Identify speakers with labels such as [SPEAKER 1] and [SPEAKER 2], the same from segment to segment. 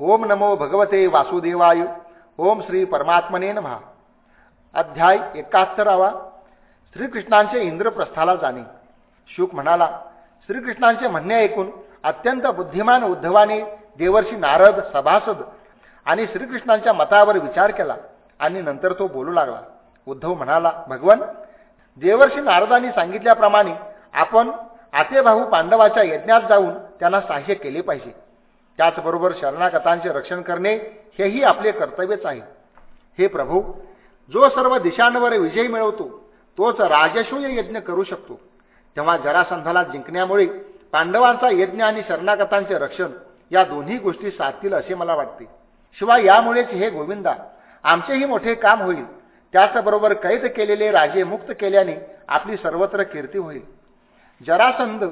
[SPEAKER 1] ओम नमो भगवते वासुदेवाय. ओम श्री परमात्मने नमहा अध्याय एकाहत्तरावा. श्रीकृष्णांचे इंद्रप्रस्थाला जाणे. शुक म्हणाला श्रीकृष्णांचे म्हणणे ऐकून अत्यंत बुद्धिमान उद्धवाने देवर्षी नारद सभासद आणि श्रीकृष्णांच्या मतावर विचार केला आणि नंतर तो बोलू लागला. उद्धव म्हणाला भगवन देवर्षी नारदांनी सांगितल्याप्रमाणे आपण आतेभाऊ पांडवाच्या यज्ञात जाऊन त्यांना सहाय्य केले पाहिजे. त्याचबरोबर शरणागतांचे रक्षण करणे हेही आपले कर्तव्यच आहे. हे प्रभू जो सर्व दिशांवर विजय मिळवतो तोच राजसूय यज्ञ करू शकतो. तेव्हा जरासंधाला जिंकण्यामुळे पांडवांचा यज्ञ आणि शरणागतांचे रक्षण या दोन्ही गोष्टी साधतील असे मला वाटते. शिवाय यामुळेच हे गोविंदा आमचेही मोठे काम होईल. त्याचबरोबर कैद केलेले राजे मुक्त केल्याने आपली सर्वत्र कीर्ती होईल. जरासंध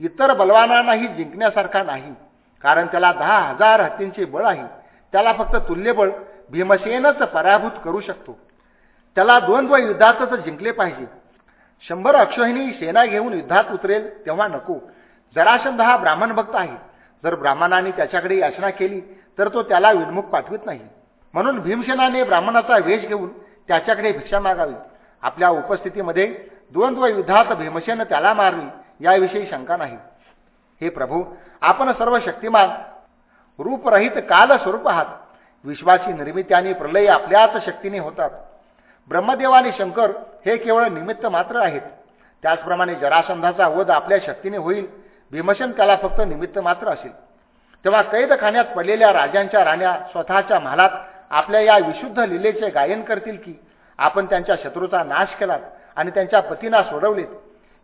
[SPEAKER 1] इतर बलवानांनाही जिंकण्यासारखा नाही. कारण त्याला दहा हजार हत्तींचे बळ आहे. त्याला फक्त तुल्यबळ भीमसेनच पराभूत करू शकतो. त्याला द्वंद्व युद्धातच जिंकले पाहिजे. शंभर अक्षोहिणी सेना घेऊन युद्धात उतरेल तेव्हा नको. जराशंध हा ब्राह्मण भक्त आहे. जर ब्राह्मणाने त्याच्याकडे याचना केली तर तो त्याला विनमुख पाठवित नाही. म्हणून भीमसेनाने ब्राह्मणाचा वेश घेऊन त्याच्याकडे भिक्षा मागावी. आपल्या उपस्थितीमध्ये द्वंद्व युद्धात भीमसेन त्याला मारली याविषयी शंका नाही. हे प्रभू आपण सर्व शक्तिमान. रूपरहित काल स्वरूप आहात. विश्वाची निर्मिती आणि प्रलय आपल्याच शक्तीने होतात. ब्रह्मदेव आणि शंकर हे केवळ निमित्त मात्र आहेत. त्याचप्रमाणे जरासंधाचा वध आपल्या शक्तीने होईल भीमशन त्याला फक्त निमित्त मात्र असेल. तेव्हा कैदखान्यात पडलेल्या राजांच्या राण्या स्वतःच्या महालात आपल्या या विशुद्ध लिलेचे गायन करतील की आपण त्यांच्या शत्रूचा नाश केलात आणि त्यांच्या पतींना सोडवलेत.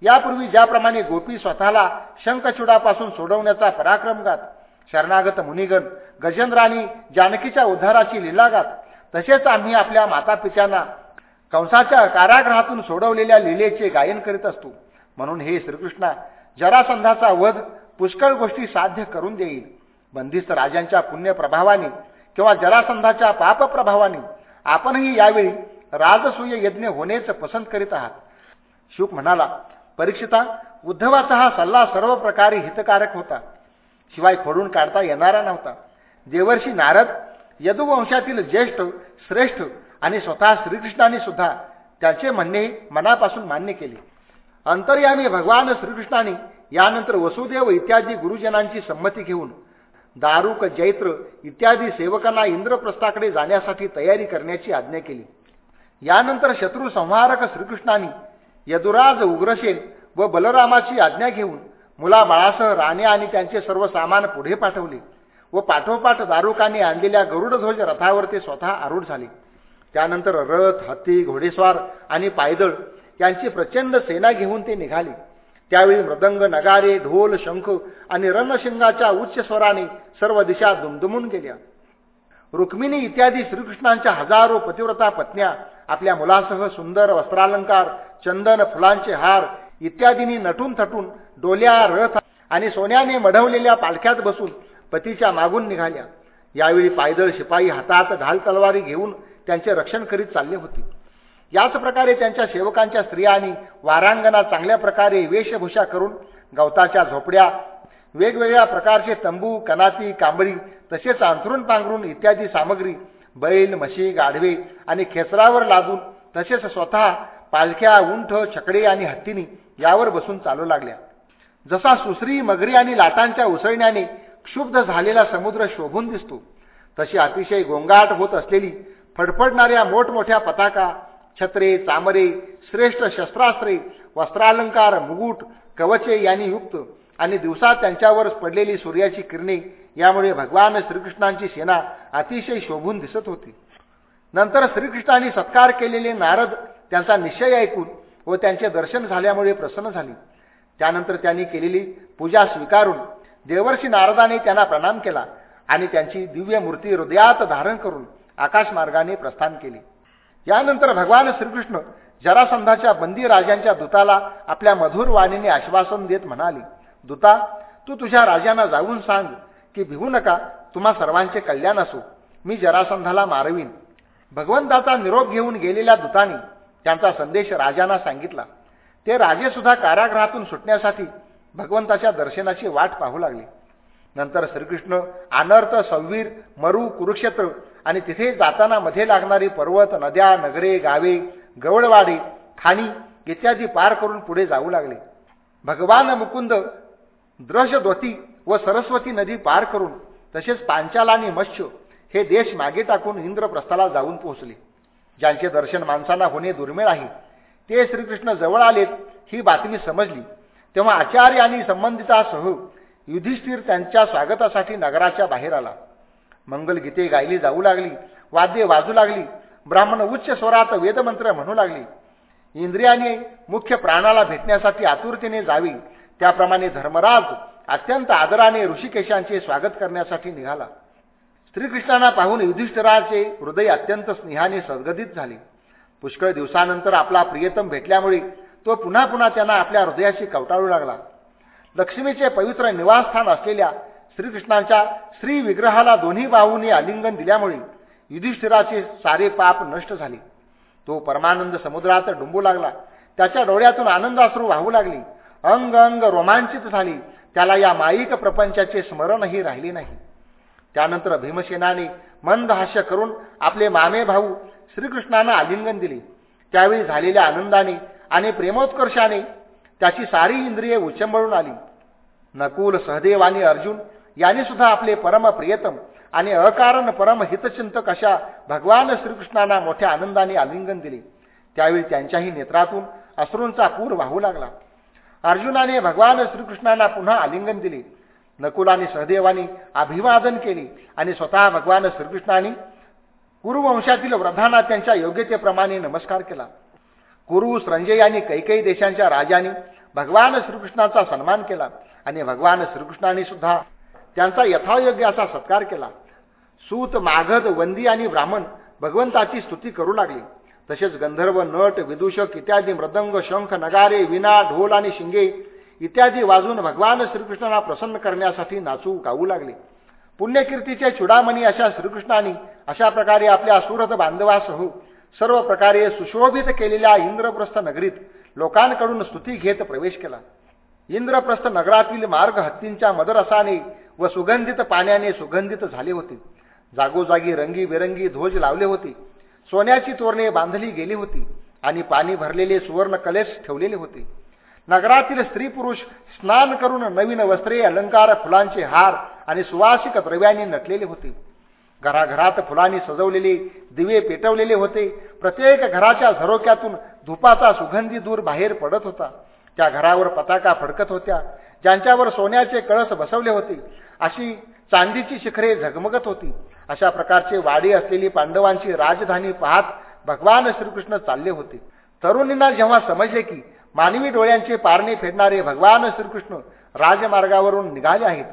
[SPEAKER 1] यापूर्वी ज्याप्रमाणे गोपी स्वतःला शंखचुडापासून सोडवण्याचा पराक्रमगात शरणागत मुनिगण गजेंद्रानी जानकीच्या उद्धाराची लिलागात तसेच आम्ही आपल्या मातापित्यांना कंसाच्या कारागृहातून सोडवलेल्या लिलेचे गायन करीत असतो. म्हणून हे श्रीकृष्णा जरासंधाचा वध पुष्कळ गोष्टी साध्य करून देईल. बंदिस्त राजांच्या पुण्यप्रभावाने किंवा जरासंधाच्या पापप्रभावाने आपणही यावेळी राजसूय यज्ञ होणेच पसंत करीत आहात. शुक म्हणाला परीक्षिता उद्धवाचा हा सल्ला सर्व प्रकारे हितकारक होता. शिवाय खोडून काढता येणारा नव्हता. देवर्षी नारद यदुवंशातील ज्येष्ठ श्रेष्ठ आणि स्वतः श्रीकृष्णाने सुद्धा त्याचे म्हणणे मनापासून मान्य केले. अंतर्यामी भगवान श्रीकृष्णाने यानंतर वसुदेव इत्यादी गुरुजनांची संमती घेऊन दारुक जैत्र इत्यादी सेवकांना इंद्रप्रस्थाकडे जाण्यासाठी तयारी करण्याची आज्ञा केली. यानंतर शत्रू संहारक श्रीकृष्णाने यदुराज उग्रसेन व बलरामाची आज्ञा घेऊन मुलाबाळासह राणे आणि त्यांचे सर्व सामान पुढे पाठवले व पाठोपाठ दारुकांनी आणलेल्या गरुडध्वज रथावर ते स्वतः आरूढ झाले. त्यानंतर रथ हत्ती घोडेस्वार आणि पायदळ यांची प्रचंड सेना घेऊन ते निघाले. त्यावेळी मृदंग नगारे ढोल शंख आणि रणशिंगाच्या उच्च स्वराने सर्व दिशा दुमदुमून गेल्या. रुक्मिणी इत्यादी श्रीकृष्णांच्या हजारो पतिव्रता पत्न्या आपल्या मुलासह सुंदर वस्त्रालंकार चंदन फुलांचे हार इत्यादींनी नटून थटून डोल्या रथ आणि सोन्याने मढवलेल्या पालख्यात बसून पतीच्या मागून निघाल्या. यावेळी पायदळ शिपाई हातात ढाल तलवारी घेऊन त्यांचे रक्षण करीत चालले होते. याच प्रकारे त्यांच्या सेवकांच्या स्त्रियांनी वारांगणा चांगल्या प्रकारे वेशभूषा करून गवताच्या झोपड्या वेगवेगळ्या प्रकारचे तंबू कनाती कांबळी तसेच अंथरून पांघरून इत्यादी सामग्री बैल म्हशी गाढवे आणि खेचरावर लादून तसेच स्वतः पालख्या उंठ छकडे आणि हत्तीनी यावर बसून चालू लागल्या. जसा सुसरी मगरी आणि लाटांच्या उसळण्याने क्षुब्ध झालेला समुद्र शोभून दिसतो तशी अतिशय गोंगाट होत असलेली फडफडणाऱ्या मोठमोठ्या पताका छत्रे चामरे श्रेष्ठ शस्त्रास्त्रे वस्त्रालंकार मुगुट कवचे यांनी युक्त आणि दिवसात त्यांच्यावर पडलेली सूर्याची किरणे यामुळे भगवान श्रीकृष्णांची सेना अतिशय शोभून दिसत होती. नंतर श्रीकृष्णांनी सत्कार केलेले नारद त्यांचा निश्चय ऐकून व त्यांचे दर्शन झाल्यामुळे प्रसन्न झाली. त्यानंतर त्यांनी केलेली पूजा स्वीकारून देवर्षी नारदाने त्यांना प्रणाम केला आणि त्यांची दिव्य मूर्ती हृदयात धारण करून आकाशमार्गाने प्रस्थान केले. यानंतर भगवान श्रीकृष्ण जरासंधाच्या बंदी राजांच्या दूताला आपल्या मधुर वाणीने आश्वासन देत म्हणाले दूता तू तुझ्या राजांना जाऊन सांग की भिवू नका तुम्हा सर्वांचे कल्याण असो. मी जरासंधाला मारवीन. भगवंताचा निरोप घेऊन गेलेल्या दूताने त्यांचा संदेश राजांना सांगितला. ते राजे सुद्धा कारागृहातून सुटण्यासाठी भगवंताच्या दर्शनाची वाट पाहू लागले. नंतर श्रीकृष्ण अनर्थ सव्वीर मरू कुरुक्षेत्र आणि तिथे जाताना मध्ये लागणारी पर्वत नद्या नगरे गावे गवळवाडे खाणी इत्यादी पार करून पुढे जाऊ लागले. भगवान मुकुंद द्रशद्वती व सरस्वती नदी पार करून तसेच पांचाल आणि मत्स्य हे देश मागे टाकून इंद्रप्रस्थाला जाऊन पोहोचले. ज्यांचे दर्शन माणसांना होणे दुर्मिळ आहे ते श्रीकृष्ण जवळ आलेत ही बातमी समजली. तेव्हा आचार्य आणि संबंधितासह युधिष्ठिर त्यांच्या स्वागतासाठी नगराच्या बाहेर आला. मंगलगीते गायली जाऊ लागली वाद्ये वाजू लागली ब्राह्मण उच्च स्वरात वेदमंत्र म्हणू लागली. इंद्रियाने मुख्य प्राणाला भेटण्यासाठी आतुरतेने जावी त्याप्रमाणे धर्मराज अत्यंत आदराने ऋषिकेशांचे स्वागत करण्यासाठी निघाला. श्रीकृष्णांना पाहून युधिष्ठिराचे हृदय अत्यंत स्नेहाने सद्गदित झाले. पुष्कळ दिवसानंतर आपला प्रियतम भेटल्यामुळे तो पुन्हा पुन्हा त्यांना आपल्या हृदयाशी कवटाळू लागला. लक्ष्मीचे पवित्र निवासस्थान असलेल्या श्रीकृष्णांच्या श्री विग्रहाला दोन्ही बाहूंनी आलिंगन दिल्यामुळे युधिष्ठिराचे सारे पाप नष्ट झाले. तो परमानंद समुद्रात डुंबू लागला. त्याच्या डोळ्यातून आनंदाश्रू वाहू लागली. अंग अंग रोमांचित झाली. त्याला या माईक प्रपंचाचे स्मरणही राहिले नाही. त्यानंतर भीमसेनाने मंद हास्य करून आपले मामे भाऊ श्रीकृष्णांना आलिंगन दिले. त्यावेळी झालेल्या आनंदाने आणि प्रेमोत्कर्षाने त्याची सारी इंद्रिये उचंबळून आली. नकुल सहदेव आणि अर्जुन यांनी सुद्धा आपले परम प्रियतम आणि अकारण परम हितचिंतक अशा भगवान श्रीकृष्णांना मोठ्या आनंदाने आलिंगन दिले. त्यावेळी त्यांच्याही नेत्रातून अश्रूंचा पूर वाहू लागला. अर्जुनाने भगवान श्रीकृष्णांना पुन्हा आलिंगन दिले. नकुलाने सहदेवानी अभिवादन केले आणि स्वतः भगवान श्रीकृष्णाने कुरुवंशातील वृद्धांना त्यांच्या योग्यतेप्रमाणे नमस्कार केला. कुरु संजय आणि कैकई देशांच्या राजांनी भगवान श्रीकृष्णाचा सन्मान केला आणि भगवान श्रीकृष्णाने सुद्धा त्यांचा यथायोग्य असा सत्कार केला. सूत माघद वंदी आणि ब्राह्मण भगवंताची स्तुती करू लागली. तसेच गंधर्व नट विदूषक इत्यादी मृदंग शंख नगारे विना ढोल आणि शिंगे इत्यादी वाजून भगवान श्रीकृष्णांना प्रसन्न करण्यासाठी नाचू गाऊ लागले. पुण्यकीर्तीचे चुडामणी अशा श्रीकृष्णाने अशा प्रकारे आपल्या सुरत बांधवासह सर्व प्रकारे सुशोभित केलेल्या इंद्रप्रस्थ नगरीत लोकांकडून स्तुती घेत प्रवेश केला. इंद्रप्रस्थ नगरातील मार्ग हत्तींच्या मदरसाने व सुगंधित पाण्याने सुगंधित झाले होते. जागोजागी रंगीबेरंगी ध्वज लावले होते. सोन्याची तोरणे बांधली गेली होती आणि पाणी भरलेले सुवर्ण कलेश ठेवलेले होते. नगरातील स्त्री पुरुष स्नान करून नवीन वस्त्रे अलंकार फुलांचे हार आणि सुवासिक द्रव्यांनी नटलेले होते. घराघरात फुलांनी सजवलेले दिवे पेटवलेले होते. प्रत्येक घराच्या झरोक्यातून धुपाचा सुगंधी दूर बाहेर पडत होता. त्या घरावर पताका फडकत होत्या. ज्यांच्यावर सोन्याचे कळस बसवले होते अशी चांदीची शिखरे झगमगत होती. अशा प्रकारचे वाडी असलेली पांडवांची राजधानी पाहत भगवान श्रीकृष्ण चालले होते. तरुणींना जेव्हा समजले की मानवी डोळ्यांचे पारणे फेडणारे भगवान श्रीकृष्ण राजमार्गावरून निघाले आहेत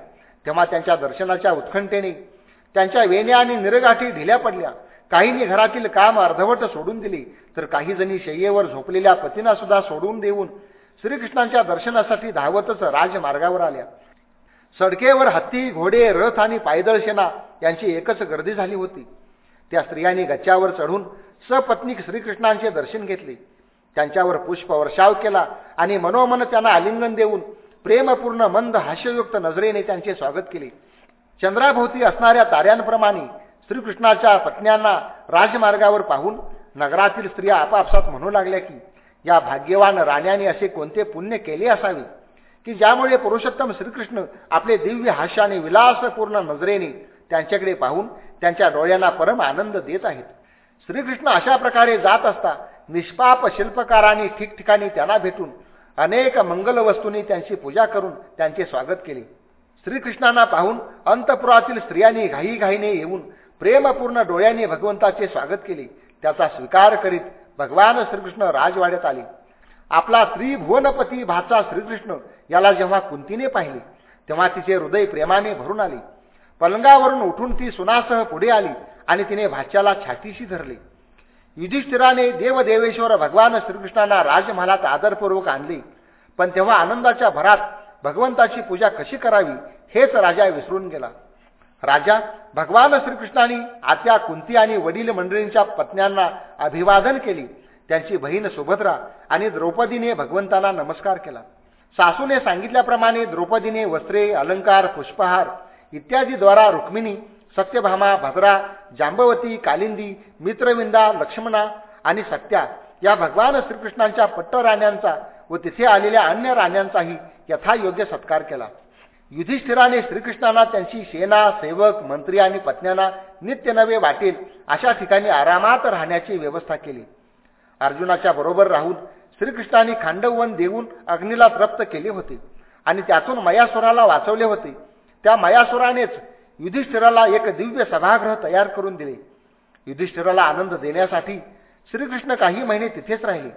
[SPEAKER 1] तेव्हा त्यांच्या दर्शनाच्या उत्खंठेने त्यांच्या वेण्या आणि निरगाठी ढिल्या पडल्या. काहींनी घरातील काम अर्धवट सोडून दिले तर काही जणी शय्येवर झोपलेल्या पतींना सुद्धा सोडून देऊन श्रीकृष्णांच्या दर्शनासाठी धावतच राजमार्गावर आल्या. सडकेवर हत्ती घोडे रथ आणि पायदळ सेना यांची एकच गर्दी झाली होती. त्या स्त्रियांनी गच्च्यावर चढून सपत्नीक श्रीकृष्णांचे दर्शन घेतले. त्यांच्यावर पुष्पवर्षाव केला आणि मनोमन त्यांना आलिंगन देऊन प्रेमपूर्ण मंद हास्ययुक्त नजरेने त्यांचे स्वागत केले. चंद्राभोवती असणाऱ्या ताऱ्यांप्रमाणे श्रीकृष्णाच्या पत्न्यांना राजमार्गावर पाहून नगरातील स्त्रिया आपापसात म्हणू लागल्या की या भाग्यवान राण्याने असे कोणते पुण्य केले असावे? की ज्यामुळे पुरुषोत्तम श्रीकृष्ण आपले दिव्य हास्याने विलासपूर्ण नजरेने त्यांच्याकडे पाहून त्यांच्या डोळ्यांना परम आनंद देत आहेत. श्रीकृष्ण अशा प्रकारे जात असता निष्पाप शिल्पकारांनी ठिकठिकाणी त्यांना भेटून अनेक मंगल वस्तूंनी त्यांची पूजा करून त्यांचे स्वागत केले. श्रीकृष्णांना पाहून अंतपुरातील स्त्रियांनी घाईघाईने येऊन प्रेमपूर्ण डोळ्यांनी भगवंताचे स्वागत केले. त्याचा स्वीकार करीत भगवान श्रीकृष्ण राजवाड्यात आले. आपला स्त्री भाचा श्रीकृष्ण याला जेव्हा कुंतीने पाहिले तेव्हा तिचे हृदय प्रेमाने भरून आले. पलंगावरून उठून ती सुनासह पुढे आली आणि तिने भाच्याला छातीशी धरले. युधिष्ठिराने देवदेवेश्वर भगवान श्रीकृष्णांना राजमहालात आदरपूर्वक आणले. पण तेव्हा आनंदाच्या भरात भगवंताची पूजा कशी करावी हेच राजा विसरून गेला. राजा भगवान श्रीकृष्णाने आत्या कुंती आणि वडील मंडळींच्या पत्न्यांना अभिवादन केले. त्यांची बहीण सुभद्रा आणि द्रौपदीने भगवंताला नमस्कार केला. सासूने सांगितल्याप्रमाणे द्रौपदीने वस्त्रे अलंकार पुष्पहार इत्यादीद्वारा रुक्मिणी सत्यभामा भद्रा जांबवती कालिंदी मित्रविंदा लक्ष्मणा आणि सत्या या भगवान श्रीकृष्णांच्या पट्ट राण्यांचा व तिथे आलेल्या अन्य राण्यांचाही यथायोग्य सत्कार केला. युधिष्ठिराने श्रीकृष्णांना त्यांची सेना सेवक मंत्री आणि पत्न्यांना नित्य नवे वाटेल अशा ठिकाणी आरामात राहण्याची व्यवस्था केली. अर्जुनाच्या बरोबर राहून श्रीकृष्णाने खांडववन देऊन अग्नीला तृप्त केले होते आणि त्यातून मयासुराला वाचवले होते. त्या मयासुरानेच युधिष्ठिराला एक दिव्य सभागृह तयार करून दिले. युधिष्ठिराला आनंद देण्यासाठी श्रीकृष्ण काही महिने तिथेच राहिले.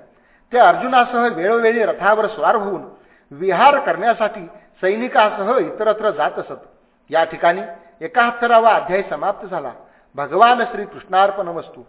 [SPEAKER 1] ते अर्जुनासह वेळोवेळी रथावर स्वार होऊन विहार करण्यासाठी सैनिकासह इतरत्र जात असत. या ठिकाणी एकाहत्तरावा अध्याय समाप्त झाला. भगवान श्रीकृष्णार्पण वस्तू